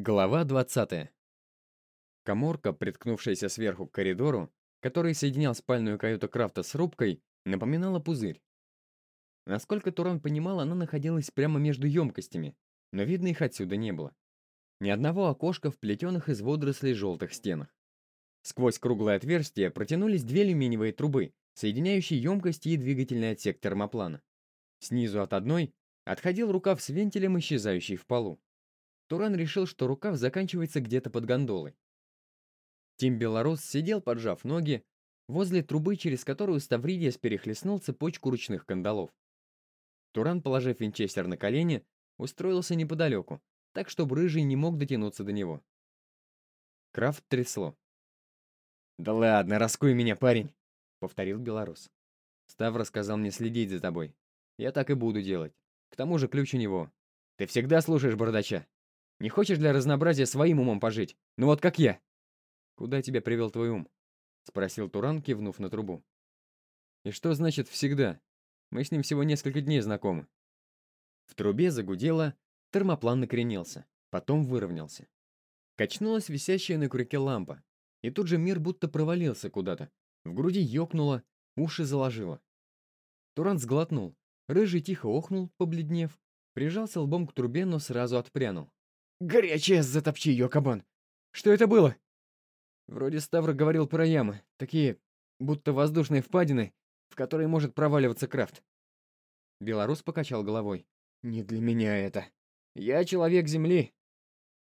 Глава 20. Коморка, приткнувшаяся сверху к коридору, который соединял спальную каюту Крафта с рубкой, напоминала пузырь. Насколько Туран понимал, она находилась прямо между емкостями, но видно их отсюда не было. Ни одного окошка в плетеных из водорослей желтых стенах. Сквозь круглое отверстие протянулись две алюминиевые трубы, соединяющие емкости и двигательный отсек термоплана. Снизу от одной отходил рукав с вентилем, исчезающий в полу. Туран решил, что рукав заканчивается где-то под гондолой. Тим Белорус сидел, поджав ноги, возле трубы, через которую Ставридиас перехлестнул цепочку ручных кандалов. Туран, положив винчестер на колени, устроился неподалеку, так, чтобы Рыжий не мог дотянуться до него. Крафт трясло. «Да ладно, раскуй меня, парень!» — повторил Белорус. «Став сказал мне следить за тобой. Я так и буду делать. К тому же ключ у него. Ты всегда слушаешь бардача. Не хочешь для разнообразия своим умом пожить? Ну вот как я!» «Куда тебя привел твой ум?» — спросил Туран, кивнув на трубу. «И что значит «всегда»? Мы с ним всего несколько дней знакомы». В трубе загудело, термоплан накренился, потом выровнялся. Качнулась висящая на крюке лампа, и тут же мир будто провалился куда-то. В груди ёкнуло, уши заложило. Туран сглотнул. Рыжий тихо охнул, побледнев, прижался лбом к трубе, но сразу отпрянул. «Горячая, затопчи ее, кабан! Что это было?» Вроде Ставр говорил про ямы, такие, будто воздушные впадины, в которые может проваливаться крафт. Белорус покачал головой. «Не для меня это. Я человек Земли».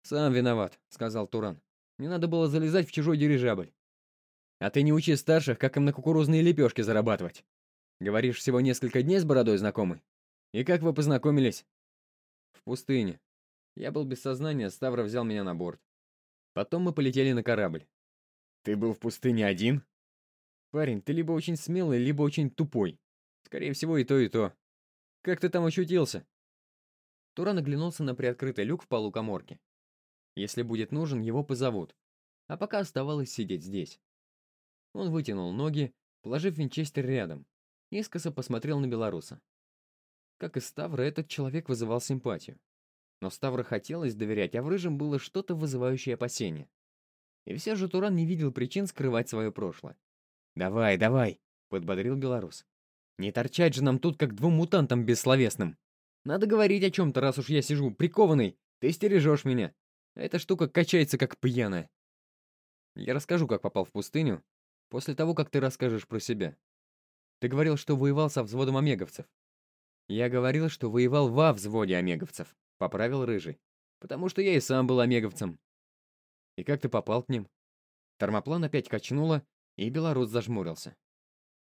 «Сам виноват», — сказал Туран. «Не надо было залезать в чужой дирижабль. А ты не учи старших, как им на кукурузные лепешки зарабатывать. Говоришь, всего несколько дней с бородой знакомы? И как вы познакомились? В пустыне. Я был без сознания, Ставра взял меня на борт. Потом мы полетели на корабль. Ты был в пустыне один? Парень, ты либо очень смелый, либо очень тупой. Скорее всего, и то, и то. Как ты там очутился? Туран оглянулся на приоткрытый люк в полу коморки. Если будет нужен, его позовут. А пока оставалось сидеть здесь. Он вытянул ноги, положив винчестер рядом, искоса посмотрел на белоруса. Как и Ставра, этот человек вызывал симпатию. Но Ставра хотелось доверять, а в Рыжем было что-то вызывающее опасение. И все же Туран не видел причин скрывать свое прошлое. «Давай, давай!» — подбодрил белорус. «Не торчать же нам тут, как двум мутантам бессловесным! Надо говорить о чем-то, раз уж я сижу прикованный, ты стережешь меня. Эта штука качается, как пьяная. Я расскажу, как попал в пустыню, после того, как ты расскажешь про себя. Ты говорил, что воевал со взводом омеговцев. Я говорил, что воевал во взводе омеговцев, поправил Рыжий. Потому что я и сам был омеговцем. И как ты попал к ним? Термоплан опять качнуло, и белорус зажмурился.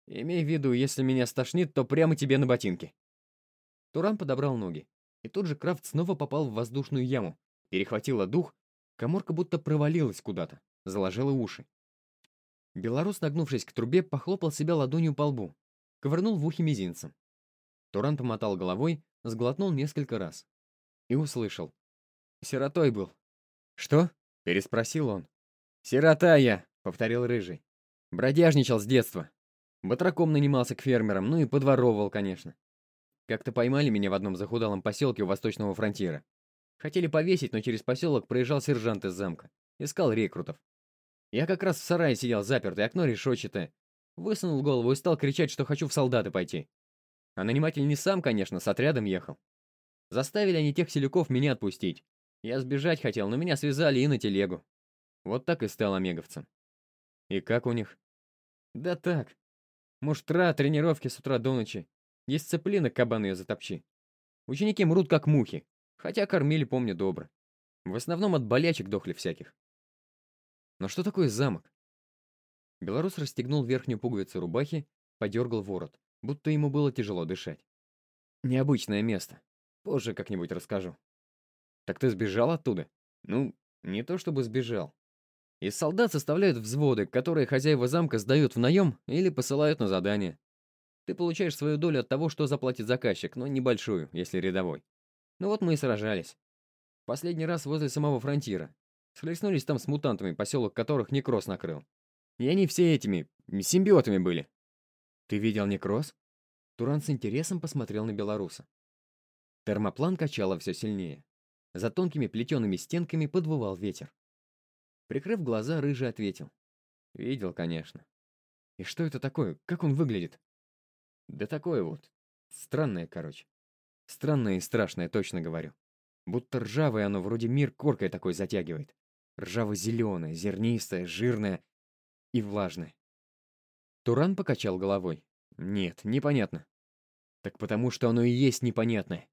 Имей в виду, если меня стошнит, то прямо тебе на ботинки. Туран подобрал ноги, и тут же Крафт снова попал в воздушную яму, перехватила дух, коморка будто провалилась куда-то, заложила уши. Белорус, нагнувшись к трубе, похлопал себя ладонью по лбу, ковырнул в ухе мизинцем. Туран помотал головой, сглотнул несколько раз. И услышал. «Сиротой был». «Что?» — переспросил он. «Сирота я», — повторил Рыжий. «Бродяжничал с детства. Батраком нанимался к фермерам, ну и подворовывал, конечно. Как-то поймали меня в одном захудалом поселке у Восточного фронтира. Хотели повесить, но через поселок проезжал сержант из замка. Искал рекрутов. Я как раз в сарае сидел запертый, окно решетчатое. Высунул голову и стал кричать, что хочу в солдаты пойти. А наниматель не сам, конечно, с отрядом ехал. Заставили они тех селюков меня отпустить. Я сбежать хотел, но меня связали и на телегу. Вот так и стал омеговцем. И как у них? Да так. Муштра, тренировки с утра до ночи. Дисциплина, кабан ее затопчи. Ученики мрут как мухи, хотя кормили, помню, добро. В основном от болячек дохли всяких. Но что такое замок? Белорус расстегнул верхнюю пуговицу рубахи, подергал ворот, будто ему было тяжело дышать. Необычное место. Позже как-нибудь расскажу. Так ты сбежал оттуда? Ну, не то чтобы сбежал. Из солдат составляют взводы, которые хозяева замка сдают в наем или посылают на задание. Ты получаешь свою долю от того, что заплатит заказчик, но небольшую, если рядовой. Ну вот мы и сражались. Последний раз возле самого фронтира. Схлестнулись там с мутантами, поселок которых Некроз накрыл. И они все этими симбиотами были. Ты видел Некроз? Туран с интересом посмотрел на белоруса. Термоплан качало все сильнее. За тонкими плетеными стенками подвывал ветер. Прикрыв глаза, Рыжий ответил. Видел, конечно. И что это такое? Как он выглядит? Да такое вот. Странное, короче. Странное и страшное, точно говорю. Будто ржавое оно вроде мир коркой такой затягивает. Ржаво-зеленое, зернистое, жирное и влажное. Туран покачал головой. Нет, непонятно. Так потому что оно и есть непонятное.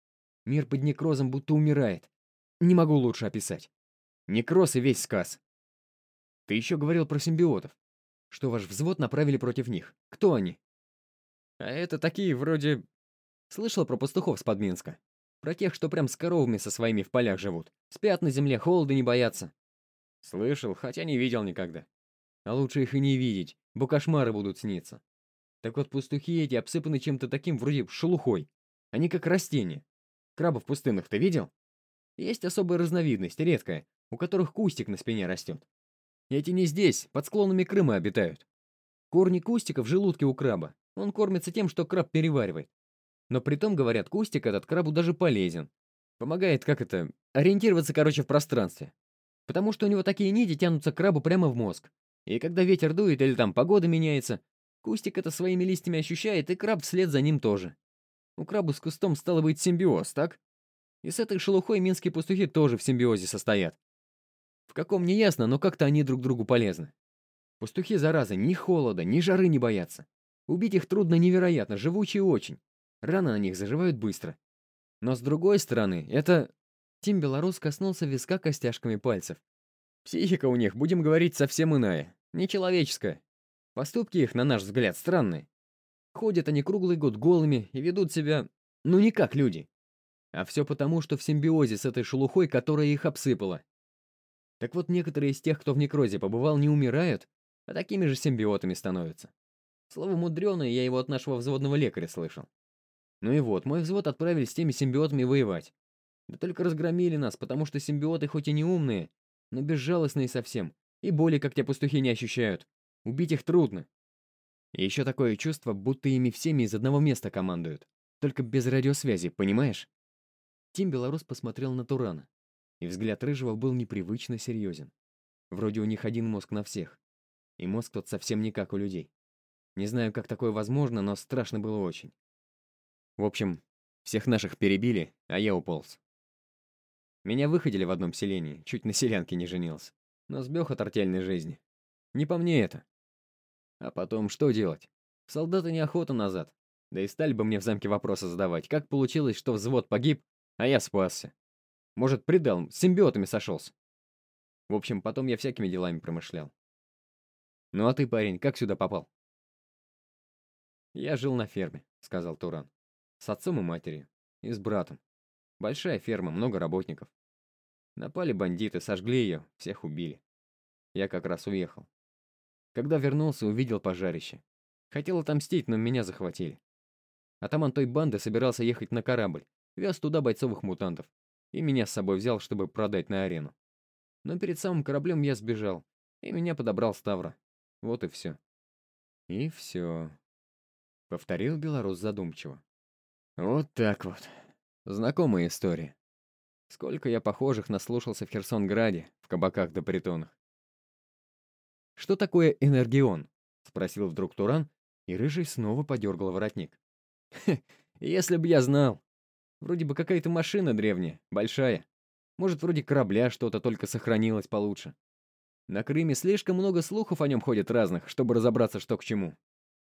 Мир под некрозом будто умирает. Не могу лучше описать. Некроз и весь сказ. Ты еще говорил про симбиотов. Что ваш взвод направили против них. Кто они? А это такие вроде... Слышал про пастухов с Подминска? Про тех, что прям с коровами со своими в полях живут. Спят на земле, холода не боятся. Слышал, хотя не видел никогда. А лучше их и не видеть, бо кошмары будут сниться. Так вот, пастухи эти обсыпаны чем-то таким вроде шелухой. Они как растения. Крабов пустынных ты видел? Есть особая разновидность, редкая, у которых кустик на спине растет. Эти не здесь, под склонами Крыма обитают. Корни кустика в желудке у краба. Он кормится тем, что краб переваривает. Но при том, говорят, кустик этот крабу даже полезен. Помогает, как это, ориентироваться, короче, в пространстве. Потому что у него такие нити тянутся к крабу прямо в мозг. И когда ветер дует или там погода меняется, кустик это своими листьями ощущает, и краб вслед за ним тоже. У краба с кустом стало быть симбиоз, так? И с этой шелухой минские пастухи тоже в симбиозе состоят. В каком не ясно, но как-то они друг другу полезны. Пастухи, зараза, ни холода, ни жары не боятся. Убить их трудно невероятно, живучие очень. Раны на них заживают быстро. Но с другой стороны, это... Тим Белорус коснулся виска костяшками пальцев. Психика у них, будем говорить, совсем иная. Нечеловеческая. Поступки их, на наш взгляд, странные. Ходят они круглый год голыми и ведут себя, ну не как люди. А все потому, что в симбиозе с этой шелухой, которая их обсыпала. Так вот, некоторые из тех, кто в некрозе побывал, не умирают, а такими же симбиотами становятся. Слово мудреное, я его от нашего взводного лекаря слышал. Ну и вот, мой взвод отправили с теми симбиотами воевать. Да только разгромили нас, потому что симбиоты хоть и не умные, но безжалостные совсем, и боли, как те пастухи, не ощущают. Убить их трудно. Еще такое чувство, будто ими всеми из одного места командуют. Только без радиосвязи, понимаешь? Тим Белорус посмотрел на Турана и взгляд Рыжего был непривычно серьезен. Вроде у них один мозг на всех. И мозг тот совсем не как у людей. Не знаю, как такое возможно, но страшно было очень. В общем, всех наших перебили, а я уполз. Меня выходили в одном селении, чуть на селянке не женился. Но сбег от артельной жизни. Не по мне это. А потом что делать? Солдаты неохота назад. Да и стали бы мне в замке вопросы задавать. Как получилось, что взвод погиб, а я спасся? Может, предал, с симбиотами сошелся. В общем, потом я всякими делами промышлял. Ну а ты, парень, как сюда попал? Я жил на ферме, сказал Туран. С отцом и матерью. И с братом. Большая ферма, много работников. Напали бандиты, сожгли ее, всех убили. Я как раз уехал. Когда вернулся, увидел пожарище. Хотел отомстить, но меня захватили. Атаман той банды собирался ехать на корабль. Вез туда бойцовых мутантов и меня с собой взял, чтобы продать на арену. Но перед самым кораблем я сбежал, и меня подобрал Ставра. Вот и все. И все. Повторил белорус задумчиво. Вот так вот. Знакомая история. Сколько я похожих наслушался в Херсонграде, в кабаках да притонах. «Что такое энергион?» — спросил вдруг Туран, и Рыжий снова подергал воротник. «Хе, если бы я знал!» Вроде бы какая-то машина древняя, большая. Может, вроде корабля что-то только сохранилось получше. На Крыме слишком много слухов о нем ходит разных, чтобы разобраться, что к чему.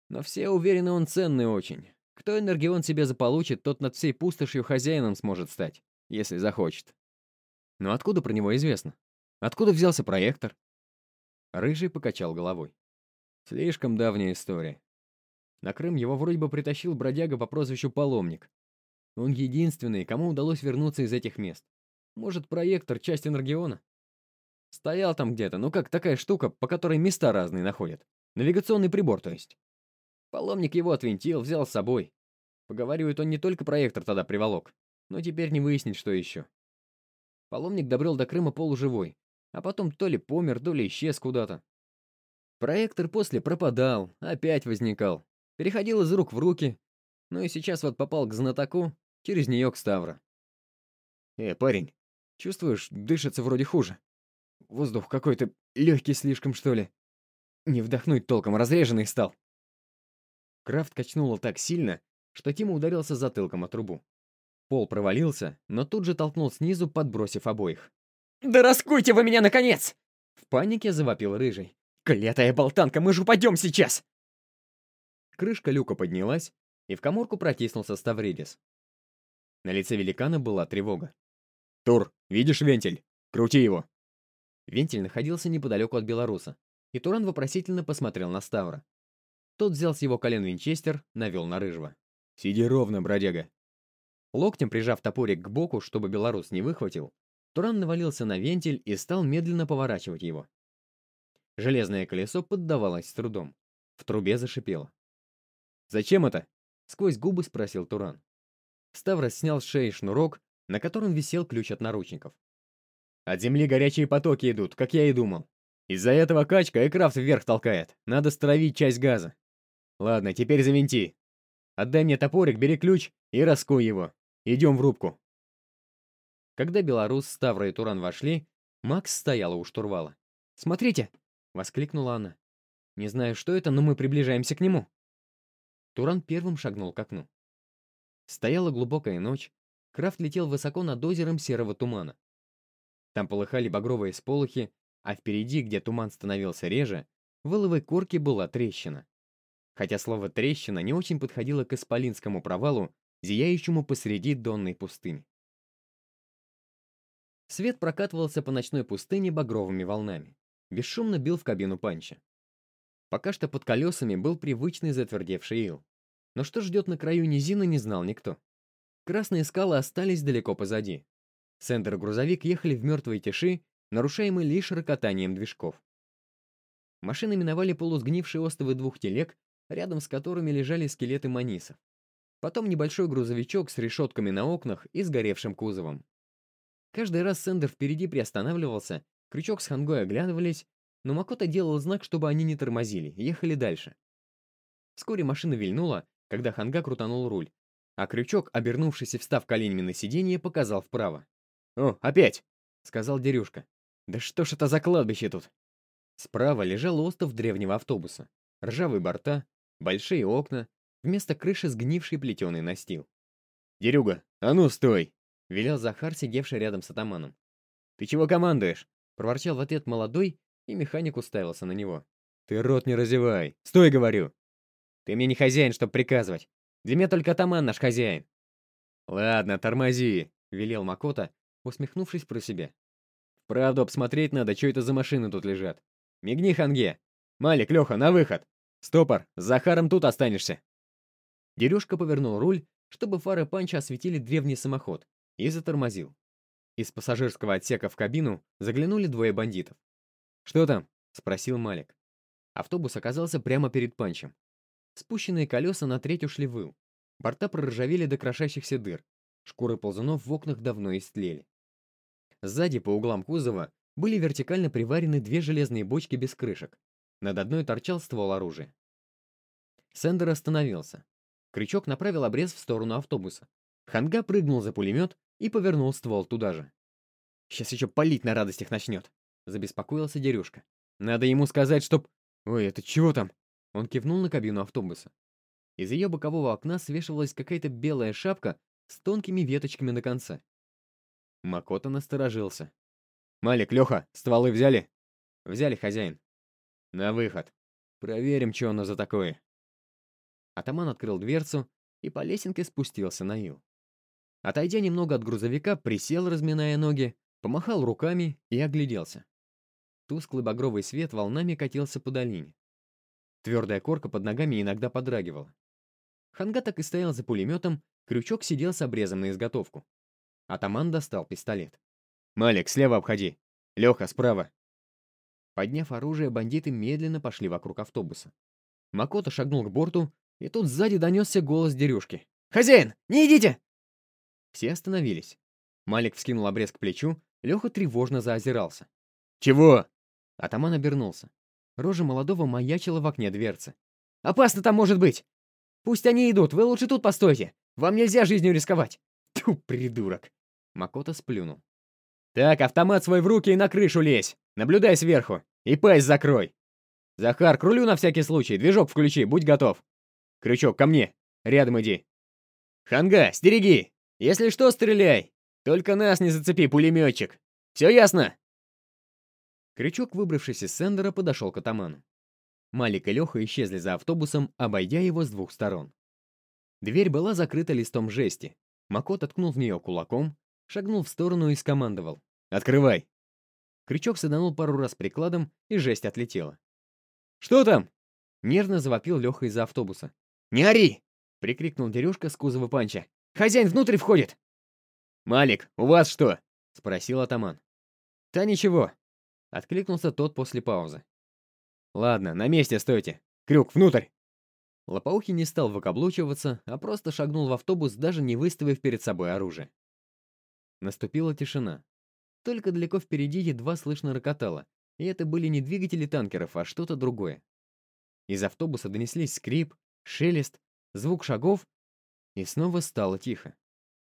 Но все уверены, он ценный очень. Кто энергион себе заполучит, тот над всей пустошью хозяином сможет стать, если захочет. Но откуда про него известно? Откуда взялся проектор? Рыжий покачал головой. Слишком давняя история. На Крым его вроде бы притащил бродяга по прозвищу Паломник. Он единственный, кому удалось вернуться из этих мест. Может, проектор — часть Энергиона? Стоял там где-то, ну как такая штука, по которой места разные находят. Навигационный прибор, то есть. Паломник его отвинтил, взял с собой. Поговаривают, он не только проектор тогда приволок, но теперь не выяснить, что еще. Паломник добрел до Крыма полуживой, а потом то ли помер, то ли исчез куда-то. Проектор после пропадал, опять возникал. Переходил из рук в руки. Ну и сейчас вот попал к знатоку, Через нее к Ставра. «Э, парень, Чувствуешь, дышится вроде хуже. Воздух какой-то легкий слишком, что ли. Не вдохнуть толком, разреженный стал. Крафт качнуло так сильно, что Тима ударился затылком о трубу. Пол провалился, но тут же толкнул снизу, подбросив обоих. «Да раскуйте вы меня, наконец!» В панике завопил Рыжий. «Клятая болтанка, мы же упадем сейчас!» Крышка люка поднялась, и в коморку протиснулся Ставридис. На лице великана была тревога. «Тур, видишь вентиль? Крути его!» Вентиль находился неподалеку от белоруса, и Туран вопросительно посмотрел на Ставра. Тот взял с его колен винчестер, навел на Рыжего. «Сиди ровно, бродяга!» Локтем прижав топорик к боку, чтобы белорус не выхватил, Туран навалился на вентиль и стал медленно поворачивать его. Железное колесо поддавалось с трудом. В трубе зашипело. «Зачем это?» — сквозь губы спросил Туран. Ставрос снял с шеи шнурок, на котором висел ключ от наручников. «От земли горячие потоки идут, как я и думал. Из-за этого качка и крафт вверх толкает. Надо стравить часть газа. Ладно, теперь завинти. Отдай мне топорик, бери ключ и раскуй его. Идем в рубку». Когда белорус, Ставра и Туран вошли, Макс стояла у штурвала. «Смотрите!» — воскликнула она. «Не знаю, что это, но мы приближаемся к нему». Туран первым шагнул к окну. Стояла глубокая ночь, Крафт летел высоко над озером серого тумана. Там полыхали багровые сполохи, а впереди, где туман становился реже, в иловой корке была трещина. Хотя слово «трещина» не очень подходило к Исполинскому провалу, зияющему посреди донной пустыни. Свет прокатывался по ночной пустыне багровыми волнами. Бесшумно бил в кабину панча. Пока что под колесами был привычный затвердевший ил. Но что ждет на краю низины, не знал никто. Красные скалы остались далеко позади. Сендер и грузовик ехали в мертвой тиши, нарушаемой лишь рокотанием движков. Машины миновали полусгнившие остовы двух телег, рядом с которыми лежали скелеты манисов. Потом небольшой грузовичок с решетками на окнах и сгоревшим кузовом. Каждый раз Сендер впереди приостанавливался, крючок с хангой оглядывались, но Макота делал знак, чтобы они не тормозили, ехали дальше. Вскоре машина вильнула, когда ханга крутанул руль, а крючок, обернувшись и встав коленями на сиденье, показал вправо. «О, опять!» — сказал Дерюшка. «Да что ж это за кладбище тут?» Справа лежал остов древнего автобуса. Ржавые борта, большие окна, вместо крыши сгнивший плетеный настил. «Дерюга, а ну стой!» — велел Захар, сидевший рядом с атаманом. «Ты чего командуешь?» — проворчал в ответ молодой, и механик уставился на него. «Ты рот не разевай! Стой, говорю!» «Ты мне не хозяин, чтоб приказывать! Для меня только атаман наш хозяин!» «Ладно, тормози!» — велел Макота, усмехнувшись про себя. «Правду обсмотреть надо, что это за машины тут лежат. Мигни, Ханге! Малик, Леха, на выход! Стопор, с Захаром тут останешься!» Дерюшка повернул руль, чтобы фары Панча осветили древний самоход, и затормозил. Из пассажирского отсека в кабину заглянули двое бандитов. «Что там?» — спросил Малик. Автобус оказался прямо перед Панчем. Спущенные колеса на треть ушли в ил. Борта проржавели до крошащихся дыр. Шкуры ползунов в окнах давно истлели. Сзади, по углам кузова, были вертикально приварены две железные бочки без крышек. Над одной торчал ствол оружия. Сендер остановился. Крючок направил обрез в сторону автобуса. Ханга прыгнул за пулемет и повернул ствол туда же. «Сейчас еще палить на радостях начнет», — забеспокоился Дерюшка. «Надо ему сказать, чтоб...» «Ой, это чего там?» Он кивнул на кабину автобуса. Из ее бокового окна свешивалась какая-то белая шапка с тонкими веточками на конце. Макота насторожился. «Малик, Леха, стволы взяли?» «Взяли, хозяин». «На выход. Проверим, что оно за такое». Атаман открыл дверцу и по лесенке спустился на ил. Отойдя немного от грузовика, присел, разминая ноги, помахал руками и огляделся. Тусклый багровый свет волнами катился по долине. Твердая корка под ногами иногда подрагивала. Ханга так и стоял за пулеметом, крючок сидел с обрезом на изготовку. Атаман достал пистолет. «Малик, слева обходи! Леха, справа!» Подняв оружие, бандиты медленно пошли вокруг автобуса. Макото шагнул к борту, и тут сзади донесся голос дерюшки. «Хозяин, не идите!» Все остановились. Малик вскинул обрез к плечу, Леха тревожно заозирался. «Чего?» Атаман обернулся. Рожа молодого маячила в окне дверцы. «Опасно там может быть! Пусть они идут, вы лучше тут постойте! Вам нельзя жизнью рисковать!» «Тьфу, придурок!» Макота сплюнул. Так, автомат свой в руки и на крышу лезь. Наблюдай сверху. И пасть закрой. Захар, к рулю на всякий случай. Движок включи, будь готов. Крючок, ко мне. Рядом иди. Ханга, стереги. Если что, стреляй. Только нас не зацепи, пулеметчик. Все ясно? Крючок, выбравшись из сендера, подошел к атаману. Малик и Леха исчезли за автобусом, обойдя его с двух сторон. Дверь была закрыта листом жести. Макот откнул в нее кулаком, шагнул в сторону и скомандовал. «Открывай!» Крючок саданул пару раз прикладом, и жесть отлетела. «Что там?» — нервно завопил Леха из-за автобуса. «Не ори!» — прикрикнул Дерюшка с кузова панча. «Хозяин внутрь входит!» «Малик, у вас что?» — спросил атаман. «Да ничего», — откликнулся тот после паузы. «Ладно, на месте стойте. Крюк, внутрь!» Лопоухий не стал выкаблучиваться, а просто шагнул в автобус, даже не выставив перед собой оружие. Наступила тишина. Только далеко впереди едва слышно рокотало, и это были не двигатели танкеров, а что-то другое. Из автобуса донеслись скрип, шелест, звук шагов, и снова стало тихо.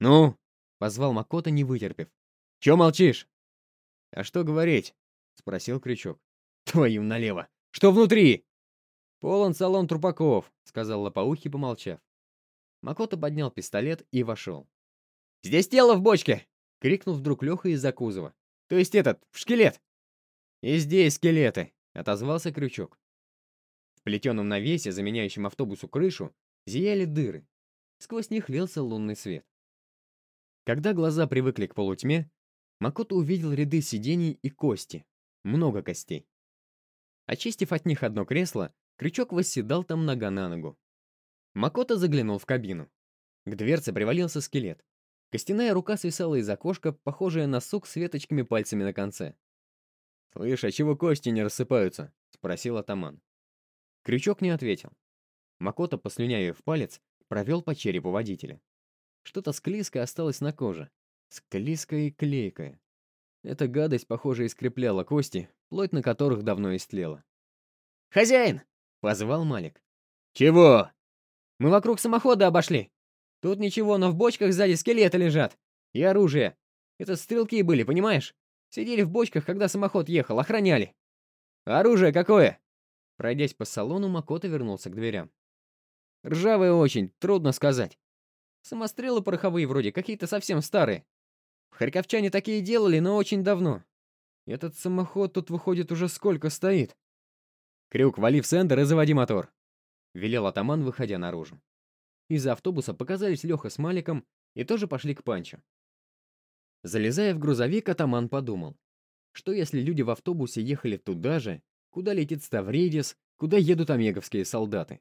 «Ну?» — позвал Макота, не вытерпев. «Чё молчишь?» «А что говорить?» — спросил Крючок. «Твою налево! Что внутри?» «Полон салон трупаков», — сказал Лопоухий, помолчав. Макота поднял пистолет и вошел. «Здесь тело в бочке!» — крикнул вдруг Леха из-за кузова. «То есть этот, в шкелет!» «И здесь скелеты!» — отозвался Крючок. В плетеном навесе, заменяющем автобусу крышу, зияли дыры. Сквозь них лился лунный свет. Когда глаза привыкли к полутьме, Макото увидел ряды сидений и кости. Много костей. Очистив от них одно кресло, Крючок восседал там нога на ногу. Макото заглянул в кабину. К дверце привалился скелет. Костяная рука свисала из окошка, похожая на сук с веточками пальцами на конце. «Слышь, а чего кости не рассыпаются?» — спросил атаман. Крючок не ответил. Макото, послюнявив палец, провел по черепу водителя. Что-то склизкое осталось на коже. Склизкое и клейкое. Эта гадость, похоже, искрепляла кости, плоть на которых давно истлела. «Хозяин!» — позвал Малик. «Чего?» «Мы вокруг самохода обошли. Тут ничего, но в бочках сзади скелеты лежат. И оружие. Это стрелки были, понимаешь? Сидели в бочках, когда самоход ехал, охраняли. оружие какое?» Пройдясь по салону, Макото вернулся к дверям. «Ржавые очень, трудно сказать. Самострелы пороховые вроде, какие-то совсем старые. Харьковчане такие делали, но очень давно. Этот самоход тут, выходит, уже сколько стоит. Крюк, вали в сендер и заводи мотор. Велел атаман, выходя наружу. Из автобуса показались Леха с Маликом и тоже пошли к Панчу. Залезая в грузовик, атаман подумал, что если люди в автобусе ехали туда же, куда летит Ставридис, куда едут омеговские солдаты.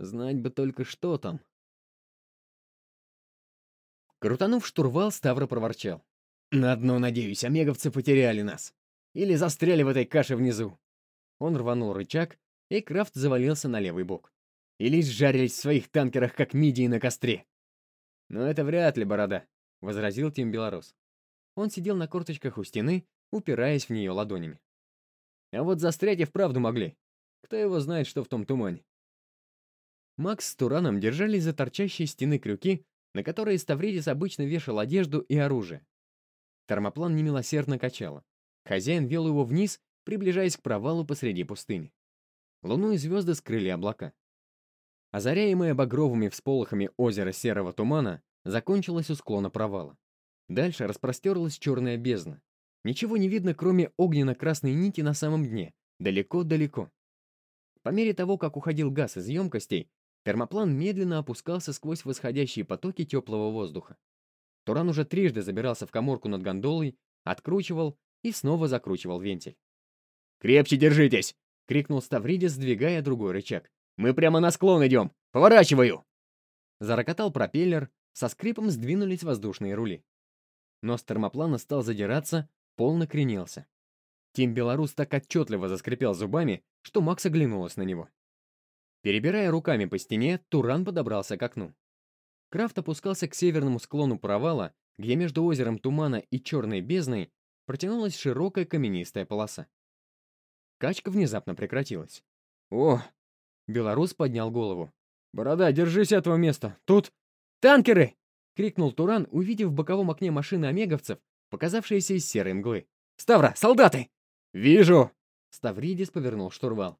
Знать бы только, что там. Крутанув штурвал, Ставра проворчал. «На дно, надеюсь, омеговцы потеряли нас. Или застряли в этой каше внизу». Он рванул рычаг, и Крафт завалился на левый бок. Или сжарились в своих танкерах, как мидии на костре. «Но это вряд ли, борода», — возразил Тим Белорус. Он сидел на корточках у стены, упираясь в нее ладонями. А вот застрять и вправду могли. Кто его знает, что в том тумане. Макс с Тураном держались за торчащие стены крюки, на которые Ставридис обычно вешал одежду и оружие. Термоплан немилосердно качало. Хозяин вел его вниз, приближаясь к провалу посреди пустыни. Луну и звезды скрыли облака. Озаряемое багровыми всполохами озеро серого тумана закончилось у склона провала. Дальше распростерлась черная бездна. Ничего не видно, кроме огненно-красной нити на самом дне, далеко-далеко. По мере того, как уходил газ из емкостей, Термоплан медленно опускался сквозь восходящие потоки теплого воздуха. Туран уже трижды забирался в коморку над гондолой, откручивал и снова закручивал вентиль. «Крепче держитесь!» — крикнул Ставридис, сдвигая другой рычаг. «Мы прямо на склон идем! Поворачиваю!» Зарокотал пропеллер, со скрипом сдвинулись воздушные рули. Нос термоплана стал задираться, пол накренился. Тим Белорус так отчетливо заскрипел зубами, что Макс оглянулась на него. Перебирая руками по стене, Туран подобрался к окну. Крафт опускался к северному склону провала, где между озером Тумана и Черной бездной протянулась широкая каменистая полоса. Качка внезапно прекратилась. «О!» Белорус поднял голову. «Борода, держись этого места! Тут...» «Танкеры!» — крикнул Туран, увидев в боковом окне машины омеговцев, показавшееся из серой мглы. «Ставра, солдаты!» «Вижу!» Ставридис повернул штурвал.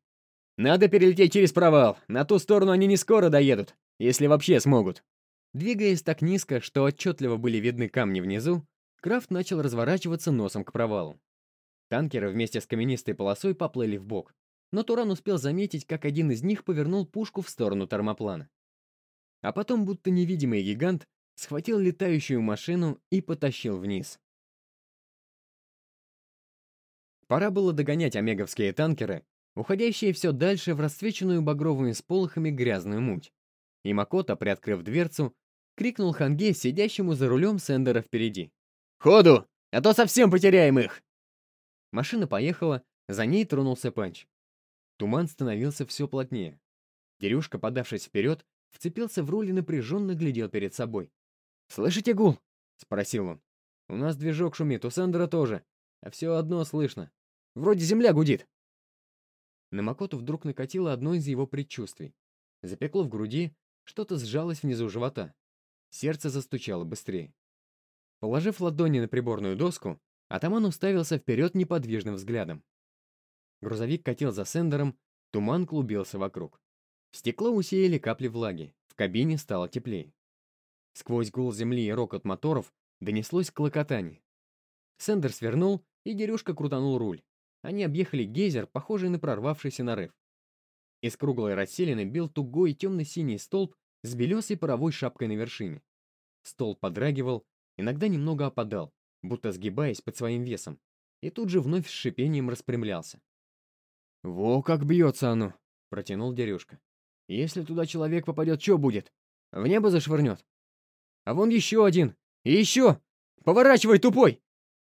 «Надо перелететь через провал. На ту сторону они не скоро доедут, если вообще смогут». Двигаясь так низко, что отчетливо были видны камни внизу, Крафт начал разворачиваться носом к провалу. Танкеры вместе с каменистой полосой поплыли в бок, но Туран успел заметить, как один из них повернул пушку в сторону термоплана. А потом, будто невидимый гигант, схватил летающую машину и потащил вниз. Пора было догонять омеговские танкеры, уходящие все дальше в расцвеченную багровыми сполохами грязную муть. И Макота, приоткрыв дверцу, крикнул Ханге, сидящему за рулем Сендера впереди. «Ходу! А то совсем потеряем их!» Машина поехала, за ней тронулся Панч. Туман становился все плотнее. Дерюшка, подавшись вперед, вцепился в руль и напряженно глядел перед собой. «Слышите гул?» — спросил он. «У нас движок шумит, у Сандера тоже. А все одно слышно. Вроде земля гудит». На Макоту вдруг накатило одно из его предчувствий. Запекло в груди, что-то сжалось внизу живота. Сердце застучало быстрее. Положив ладони на приборную доску, атаман уставился вперед неподвижным взглядом. Грузовик катил за сендером, туман клубился вокруг. Стекло усеяли капли влаги, в кабине стало теплее. Сквозь гул земли и рокот моторов донеслось клокотание. Сендер свернул, и Дерюшка крутанул руль. Они объехали гейзер, похожий на прорвавшийся нарыв. Из круглой расселины бил тугой темно-синий столб с белесой паровой шапкой на вершине. Столб подрагивал, иногда немного опадал, будто сгибаясь под своим весом, и тут же вновь с шипением распрямлялся. «Во как бьется оно!» — протянул Дерюшка. «Если туда человек попадет, что будет? В небо зашвырнет? А вон еще один! И еще! Поворачивай, тупой!»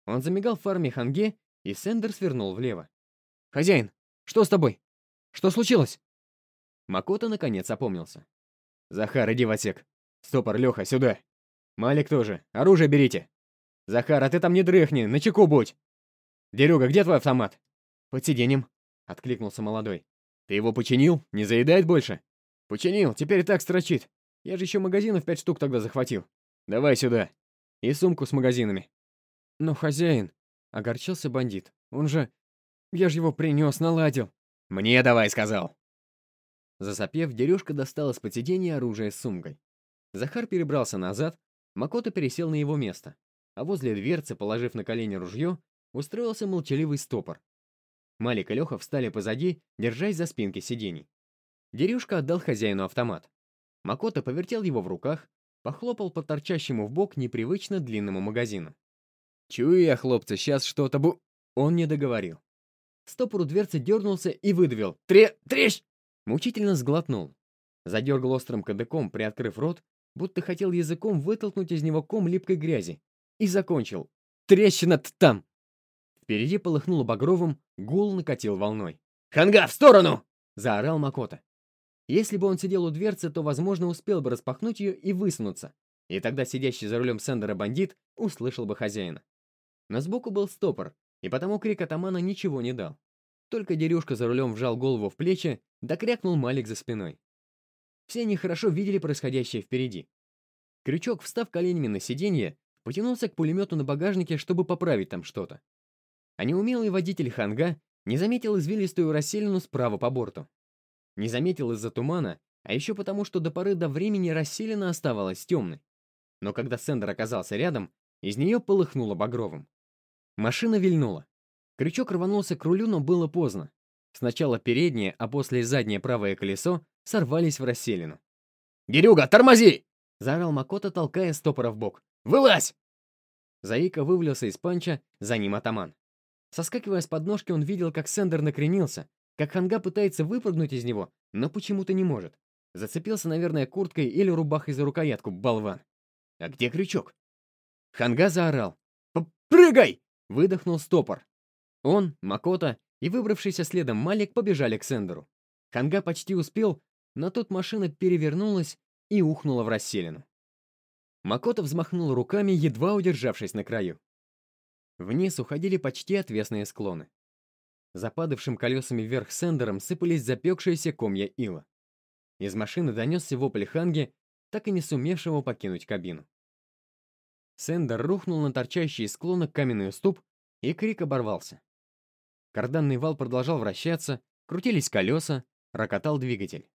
Он замигал в фарме Ханге, и Сендер свернул влево. «Хозяин, что с тобой? Что случилось?» Макота наконец опомнился. «Захар, иди в отсек. Стопор, Леха, сюда. Малик тоже. Оружие берите. Захар, а ты там не дрыхни, на чеку будь. Дерюга, где твой автомат?» «Под сиденьем», — откликнулся молодой. «Ты его починил? Не заедает больше?» «Починил, теперь так строчит. Я же еще магазинов пять штук тогда захватил. Давай сюда. И сумку с магазинами». «Но хозяин...» — огорчился бандит. «Он же... Я же его принес, наладил». «Мне давай», — сказал. Засопев, Дерюшка достал из-под сиденья оружие с сумкой. Захар перебрался назад, Макото пересел на его место, а возле дверцы, положив на колени ружье, устроился молчаливый стопор. Малик и Леха встали позади, держась за спинки сидений. Дерюшка отдал хозяину автомат. Макото повертел его в руках, похлопал по торчащему в бок непривычно длинному магазину. «Чую я, хлопцы, сейчас что-то бу...» Он не договорил. Стопор у дверцы дернулся и выдавил. «Тре... трещ!» Мучительно сглотнул. Задергал острым кадыком, приоткрыв рот, будто хотел языком вытолкнуть из него ком липкой грязи. И закончил. «Трещина там!» Впереди полыхнуло багровым, гул накатил волной. «Ханга, в сторону!» — заорал Макота. Если бы он сидел у дверцы, то, возможно, успел бы распахнуть ее и высунуться. И тогда сидящий за рулем Сендера бандит услышал бы хозяина. Но сбоку был стопор, и потому крик атамана ничего не дал. Только Дерюшка за рулем вжал голову в плечи, да крякнул Малик за спиной. Все они хорошо видели происходящее впереди. Крючок, встав коленями на сиденье, потянулся к пулемету на багажнике, чтобы поправить там что-то. А неумелый водитель Ханга не заметил извилистую расселину справа по борту. Не заметил из-за тумана, а еще потому, что до поры до времени расселена оставалась темной. Но когда Сендер оказался рядом, из нее полыхнуло багровым. Машина вильнула. Крючок рванулся к рулю, но было поздно. Сначала переднее, а после заднее правое колесо сорвались в расселину. «Дерюга, тормози!» — заорал Макота, толкая стопора в бок. «Вылазь!» Заика вывалился из панча, за ним атаман. Соскакивая с подножки, он видел, как Сендер накренился, как Ханга пытается выпрыгнуть из него, но почему-то не может. Зацепился, наверное, курткой или рубахой за рукоятку, болван. А где крючок? Ханга заорал. «Прыгай!» Выдохнул стопор. Он, Макота и выбравшийся следом Малик побежали к Сендеру. Ханга почти успел, но тут машина перевернулась и ухнула в расселину. Макота взмахнул руками, едва удержавшись на краю. Вниз уходили почти отвесные склоны. За падавшим колесами вверх Сендером сыпались запекшиеся комья ила. Из машины донесся вопль Ханги, так и не сумевшего покинуть кабину. Сендер рухнул на торчащий из склона каменный уступ, и крик оборвался. Карданный вал продолжал вращаться, крутились колеса, рокотал двигатель.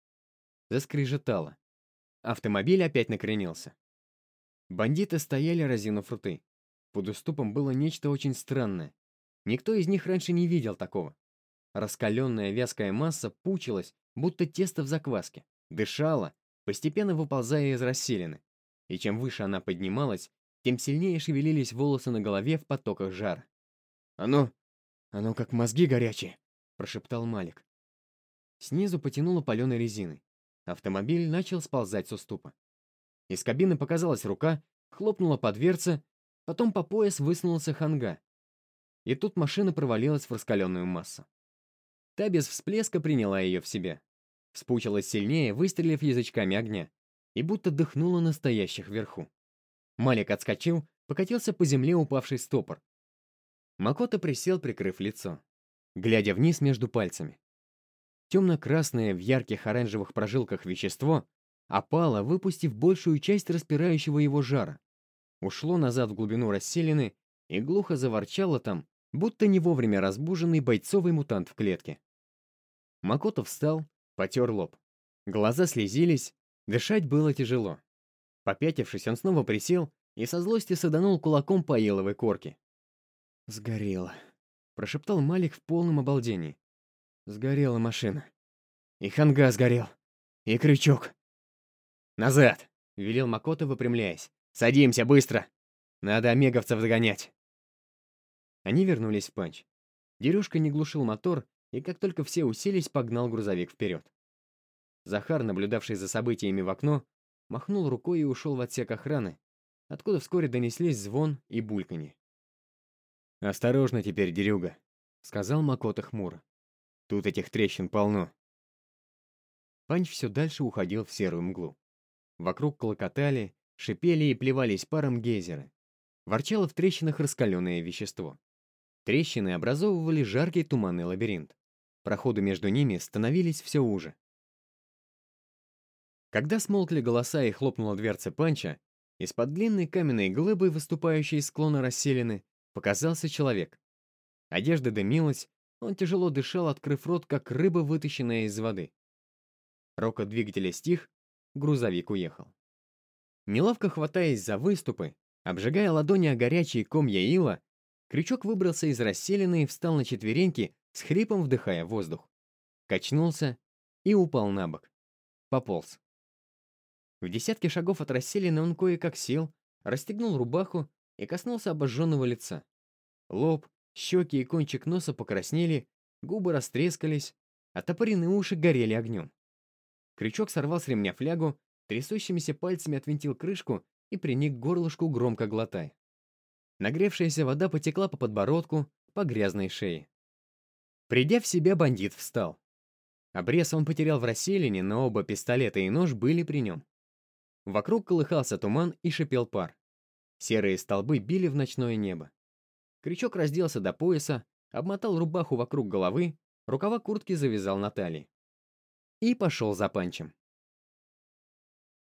Заскрежетало. Автомобиль опять накренился. Бандиты стояли, разинув рты. Под уступом было нечто очень странное. Никто из них раньше не видел такого. Раскаленная вязкая масса пучилась, будто тесто в закваске, дышала, постепенно выползая из расселины. И чем выше она поднималась, тем сильнее шевелились волосы на голове в потоках жара. «Оно... оно как мозги горячие», — прошептал Малик. Снизу потянуло паленой резиной. Автомобиль начал сползать с уступа. Из кабины показалась рука, хлопнула по дверце, потом по пояс высунулся ханга. И тут машина провалилась в раскаленную массу. Та без всплеска приняла ее в себя. Спучилась сильнее, выстрелив язычками огня, и будто дыхнула настоящих вверху. Малик отскочил, покатился по земле упавший стопор. Макото присел, прикрыв лицо, глядя вниз между пальцами. Темно-красное в ярких оранжевых прожилках вещество опало, выпустив большую часть распирающего его жара. Ушло назад в глубину расселены и глухо заворчало там, будто не вовремя разбуженный бойцовый мутант в клетке. Макото встал, потер лоб. Глаза слезились, дышать было тяжело. Попятившись, он снова присел и со злости саданул кулаком по еловой корке. «Сгорела», — прошептал Малик в полном обалдении. «Сгорела машина. И ханга сгорел. И крючок». «Назад!» — велел Макото, выпрямляясь. «Садимся, быстро! Надо омеговцев догонять!» Они вернулись в панч. Дерюшка не глушил мотор, и как только все уселись, погнал грузовик вперед. Захар, наблюдавший за событиями в окно, махнул рукой и ушел в отсек охраны, откуда вскоре донеслись звон и бульканье. «Осторожно теперь, дерюга», — сказал Макота хмуро. «Тут этих трещин полно». Панч все дальше уходил в серую мглу. Вокруг клокотали, шипели и плевались паром гейзеры. Ворчало в трещинах раскаленное вещество. Трещины образовывали жаркий туманный лабиринт. Проходы между ними становились все уже. Когда смолкли голоса и хлопнула дверца панча, из-под длинной каменной глыбы, выступающей из склона расселены, показался человек. Одежда дымилась, он тяжело дышал, открыв рот, как рыба, вытащенная из воды. Рокот двигателя стих, грузовик уехал. Неловко хватаясь за выступы, обжигая ладони о горячие комья ила, Крючок выбрался из расселины и встал на четвереньки, с хрипом вдыхая воздух. Качнулся и упал на бок. Пополз. В десятке шагов от расселины он кое-как сел, расстегнул рубаху и коснулся обожженного лица. Лоб, щеки и кончик носа покраснели, губы растрескались, топоренные уши горели огнем. Крючок сорвал с ремня флягу, трясущимися пальцами отвинтил крышку и приник к горлышку, громко глотая. Нагревшаяся вода потекла по подбородку, по грязной шее. Придя в себя, бандит встал. Обрез он потерял в расселине, но оба пистолета и нож были при нем. Вокруг колыхался туман и шипел пар. Серые столбы били в ночное небо. Крючок разделся до пояса, обмотал рубаху вокруг головы, рукава куртки завязал на талии. И пошел за панчем.